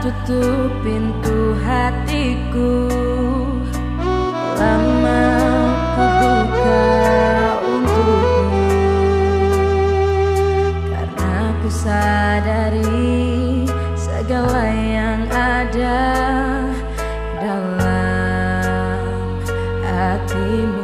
tutup pintu hatiku. Lama ku buka untukmu. Karena ku sadari segala yang ada dalam hatimu.